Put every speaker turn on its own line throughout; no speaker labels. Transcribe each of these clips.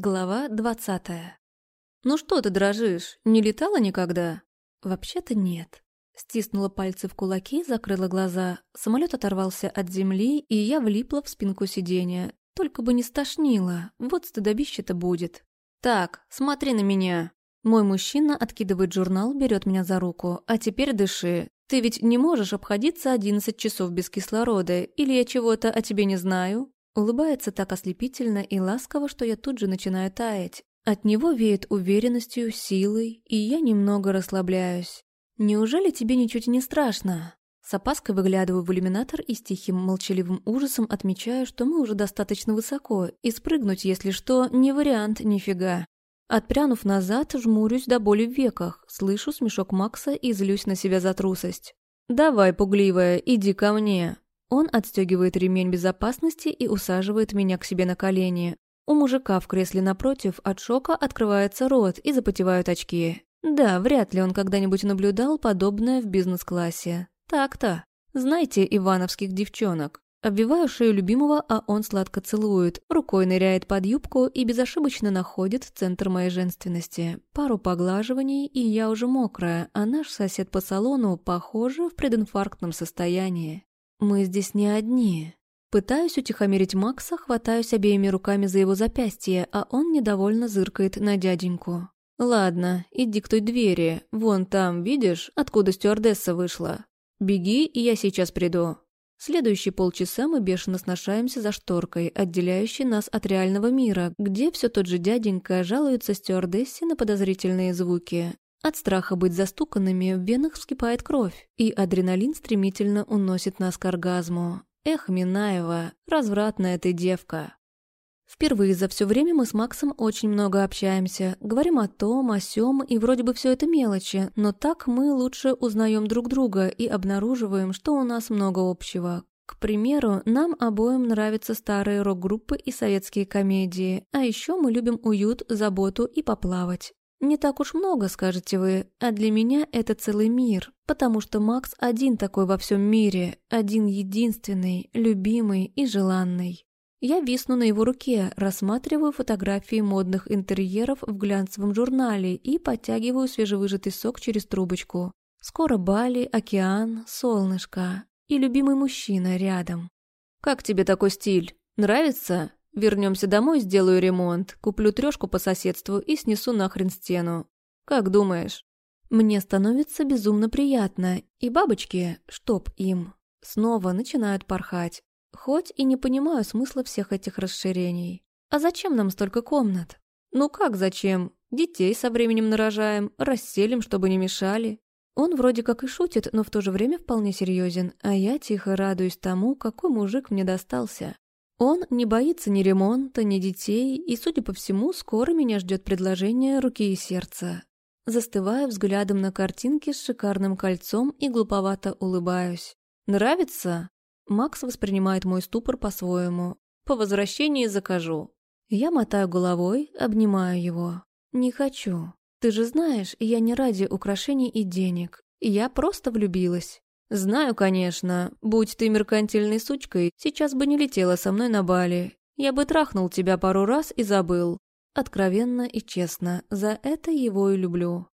Глава двадцатая. «Ну что ты дрожишь? Не летала никогда?» «Вообще-то нет». Стиснула пальцы в кулаки, закрыла глаза. Самолет оторвался от земли, и я влипла в спинку сиденья. Только бы не стошнило, вот стыдобище-то будет. «Так, смотри на меня». Мой мужчина откидывает журнал, берет меня за руку. «А теперь дыши. Ты ведь не можешь обходиться одиннадцать часов без кислорода, или я чего-то о тебе не знаю?» Улыбается так ослепительно и ласково, что я тут же начинаю таять. От него веет уверенностью, силой, и я немного расслабляюсь. «Неужели тебе ничуть не страшно?» С опаской выглядываю в иллюминатор и с тихим молчаливым ужасом отмечаю, что мы уже достаточно высоко, и спрыгнуть, если что, не вариант нифига. Отпрянув назад, жмурюсь до боли в веках, слышу смешок Макса и злюсь на себя за трусость. «Давай, пугливая, иди ко мне!» Он отстегивает ремень безопасности и усаживает меня к себе на колени. У мужика в кресле напротив от шока открывается рот и запотевают очки. Да, вряд ли он когда-нибудь наблюдал подобное в бизнес-классе. Так-то. Знаете ивановских девчонок? Обвиваю шею любимого, а он сладко целует, рукой ныряет под юбку и безошибочно находит центр моей женственности. Пару поглаживаний, и я уже мокрая, а наш сосед по салону, похоже, в прединфарктном состоянии. Мы здесь не одни. Пытаюсь утихомирить Макса, хватаюсь обеими руками за его запястье, а он недовольно зыркает на дяденьку. «Ладно, иди к той двери. Вон там, видишь, откуда стюардесса вышла? Беги, и я сейчас приду». Следующие полчаса мы бешено сношаемся за шторкой, отделяющей нас от реального мира, где все тот же дяденька жалуется стюардессе на подозрительные звуки. От страха быть застуканными в венах вскипает кровь, и адреналин стремительно уносит нас к оргазму. Эх, Минаева, развратная ты девка. Впервые за все время мы с Максом очень много общаемся, говорим о том, о сём, и вроде бы все это мелочи, но так мы лучше узнаем друг друга и обнаруживаем, что у нас много общего. К примеру, нам обоим нравятся старые рок-группы и советские комедии, а еще мы любим уют, заботу и поплавать. Не так уж много, скажете вы, а для меня это целый мир, потому что Макс один такой во всем мире, один единственный, любимый и желанный. Я висну на его руке, рассматриваю фотографии модных интерьеров в глянцевом журнале и подтягиваю свежевыжатый сок через трубочку. Скоро Бали, океан, солнышко и любимый мужчина рядом. «Как тебе такой стиль? Нравится?» Вернемся домой, сделаю ремонт, куплю трешку по соседству и снесу нахрен стену. Как думаешь? Мне становится безумно приятно, и бабочки, чтоб им, снова начинают порхать. Хоть и не понимаю смысла всех этих расширений. А зачем нам столько комнат? Ну как зачем? Детей со временем нарожаем, расселим, чтобы не мешали. Он вроде как и шутит, но в то же время вполне серьезен, а я тихо радуюсь тому, какой мужик мне достался. Он не боится ни ремонта, ни детей, и, судя по всему, скоро меня ждет предложение руки и сердца. Застываю взглядом на картинки с шикарным кольцом и глуповато улыбаюсь. «Нравится?» Макс воспринимает мой ступор по-своему. «По возвращении закажу». Я мотаю головой, обнимаю его. «Не хочу. Ты же знаешь, я не ради украшений и денег. Я просто влюбилась. «Знаю, конечно. Будь ты меркантильной сучкой, сейчас бы не летела со мной на Бали. Я бы трахнул тебя пару раз и забыл. Откровенно и честно, за это его и люблю.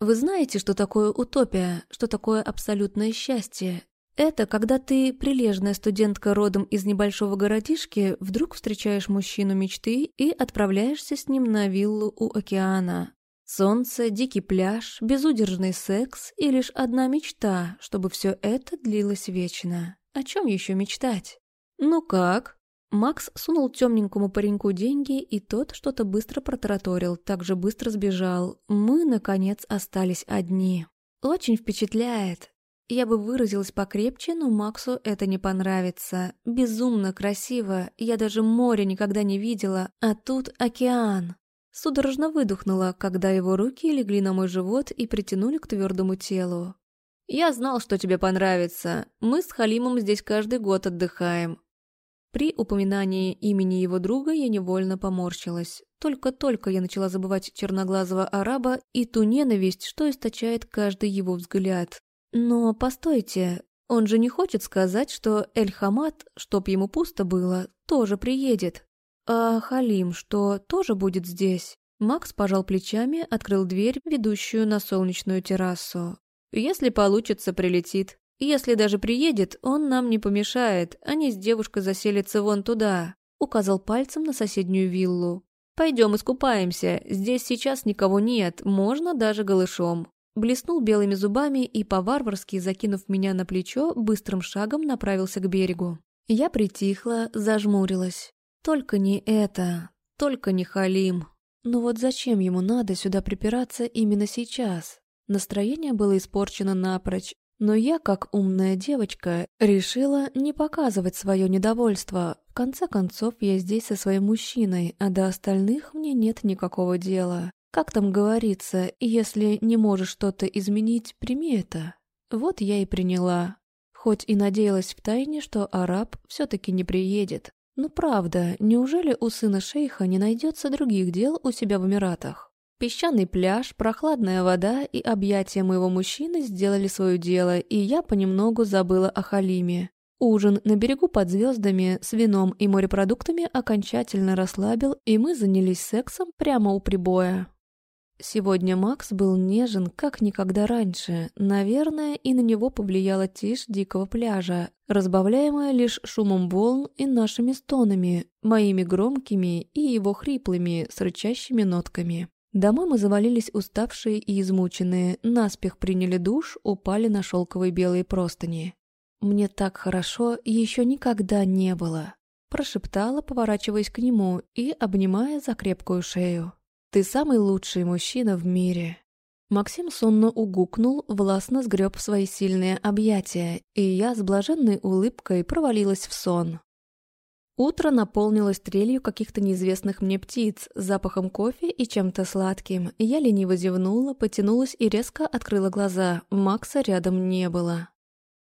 Вы знаете, что такое утопия, что такое абсолютное счастье? Это когда ты, прилежная студентка родом из небольшого городишки, вдруг встречаешь мужчину мечты и отправляешься с ним на виллу у океана. Солнце, дикий пляж, безудержный секс и лишь одна мечта, чтобы все это длилось вечно. О чем еще мечтать? Ну как? Макс сунул темненькому пареньку деньги, и тот что-то быстро протараторил, так же быстро сбежал. Мы, наконец, остались одни. Очень впечатляет. Я бы выразилась покрепче, но Максу это не понравится. Безумно красиво, я даже море никогда не видела, а тут океан. Судорожно выдохнула, когда его руки легли на мой живот и притянули к твердому телу. «Я знал, что тебе понравится. Мы с Халимом здесь каждый год отдыхаем». При упоминании имени его друга я невольно поморщилась. Только-только я начала забывать черноглазого араба и ту ненависть, что источает каждый его взгляд. Но постойте, он же не хочет сказать, что Эль-Хамад, чтоб ему пусто было, тоже приедет. «А Халим что, тоже будет здесь?» Макс пожал плечами, открыл дверь, ведущую на солнечную террасу. «Если получится, прилетит. Если даже приедет, он нам не помешает, они с девушкой заселятся вон туда», указал пальцем на соседнюю виллу. «Пойдем искупаемся, здесь сейчас никого нет, можно даже голышом». Блеснул белыми зубами и, по-варварски закинув меня на плечо, быстрым шагом направился к берегу. Я притихла, зажмурилась. Только не это, только не Халим. Но вот зачем ему надо сюда припираться именно сейчас? Настроение было испорчено напрочь, но я, как умная девочка, решила не показывать свое недовольство. В конце концов, я здесь со своим мужчиной, а до остальных мне нет никакого дела. Как там говорится, если не можешь что-то изменить, прими это. Вот я и приняла. Хоть и надеялась втайне, что араб все-таки не приедет. Ну правда, неужели у сына шейха не найдется других дел у себя в Эмиратах? Песчаный пляж, прохладная вода и объятия моего мужчины сделали свое дело, и я понемногу забыла о Халиме. Ужин на берегу под звездами с вином и морепродуктами окончательно расслабил, и мы занялись сексом прямо у прибоя. Сегодня Макс был нежен, как никогда раньше. Наверное, и на него повлияла тишь дикого пляжа, разбавляемая лишь шумом волн и нашими стонами, моими громкими и его хриплыми, с рычащими нотками. Домой мы завалились уставшие и измученные, наспех приняли душ, упали на шелковые белые простыни. «Мне так хорошо еще никогда не было», – прошептала, поворачиваясь к нему и обнимая за крепкую шею. Ты самый лучший мужчина в мире». Максим сонно угукнул, властно сгреб свои сильные объятия, и я с блаженной улыбкой провалилась в сон. Утро наполнилось трелью каких-то неизвестных мне птиц, запахом кофе и чем-то сладким. Я лениво зевнула, потянулась и резко открыла глаза. Макса рядом не было.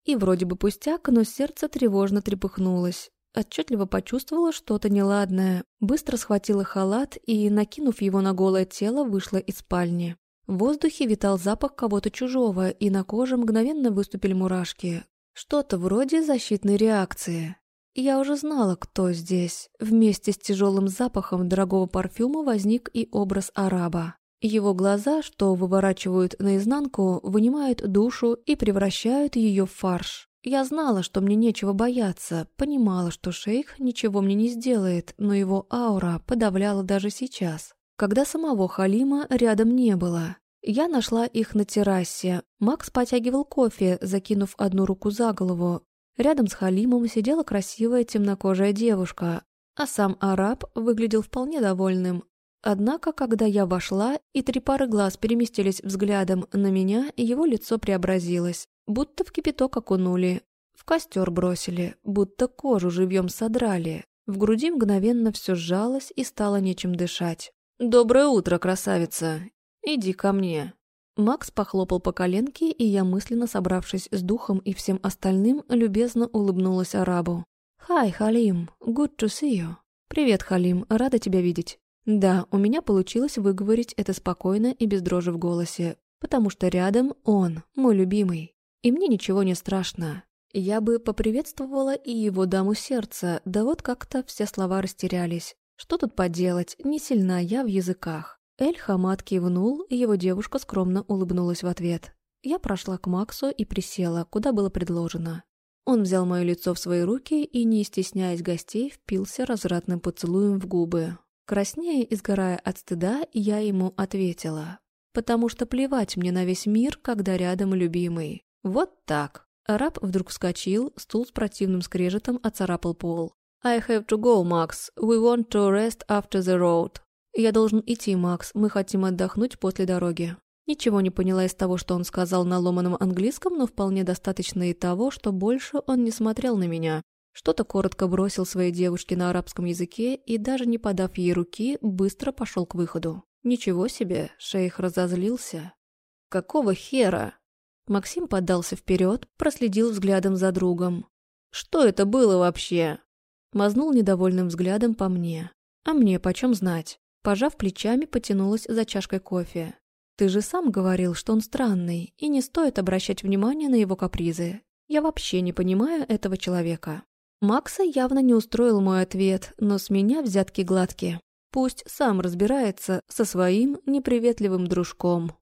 И вроде бы пустяк, но сердце тревожно трепыхнулось отчетливо почувствовала что-то неладное, быстро схватила халат и, накинув его на голое тело, вышла из спальни. В воздухе витал запах кого-то чужого, и на коже мгновенно выступили мурашки. Что-то вроде защитной реакции. Я уже знала, кто здесь. Вместе с тяжелым запахом дорогого парфюма возник и образ араба. Его глаза, что выворачивают наизнанку, вынимают душу и превращают ее в фарш. Я знала, что мне нечего бояться, понимала, что шейх ничего мне не сделает, но его аура подавляла даже сейчас, когда самого Халима рядом не было. Я нашла их на террасе. Макс потягивал кофе, закинув одну руку за голову. Рядом с Халимом сидела красивая темнокожая девушка, а сам араб выглядел вполне довольным. Однако, когда я вошла, и три пары глаз переместились взглядом на меня, его лицо преобразилось. Будто в кипяток окунули, в костер бросили, будто кожу живьем содрали. В груди мгновенно все сжалось и стало нечем дышать. «Доброе утро, красавица! Иди ко мне!» Макс похлопал по коленке, и я, мысленно собравшись с духом и всем остальным, любезно улыбнулась арабу. «Хай, Халим! Good to see you!» «Привет, Халим, рада тебя видеть!» Да, у меня получилось выговорить это спокойно и без дрожи в голосе, потому что рядом он, мой любимый. И мне ничего не страшно. Я бы поприветствовала и его даму сердца, да вот как-то все слова растерялись. Что тут поделать, не сильна я в языках. Эль Хамад кивнул, и его девушка скромно улыбнулась в ответ. Я прошла к Максу и присела, куда было предложено. Он взял мое лицо в свои руки и, не стесняясь гостей, впился развратным поцелуем в губы. Краснея и сгорая от стыда, я ему ответила. «Потому что плевать мне на весь мир, когда рядом любимый. Вот так. Араб вдруг вскочил, стул с противным скрежетом оцарапал пол. «I have to go, Max. We want to rest after the road». «Я должен идти, Макс. Мы хотим отдохнуть после дороги». Ничего не поняла из того, что он сказал на ломаном английском, но вполне достаточно и того, что больше он не смотрел на меня. Что-то коротко бросил своей девушке на арабском языке и, даже не подав ей руки, быстро пошел к выходу. Ничего себе, шейх разозлился. «Какого хера?» Максим поддался вперед, проследил взглядом за другом. «Что это было вообще?» Мазнул недовольным взглядом по мне. «А мне почем знать?» Пожав плечами, потянулась за чашкой кофе. «Ты же сам говорил, что он странный, и не стоит обращать внимание на его капризы. Я вообще не понимаю этого человека». Макса явно не устроил мой ответ, но с меня взятки гладкие. Пусть сам разбирается со своим неприветливым дружком.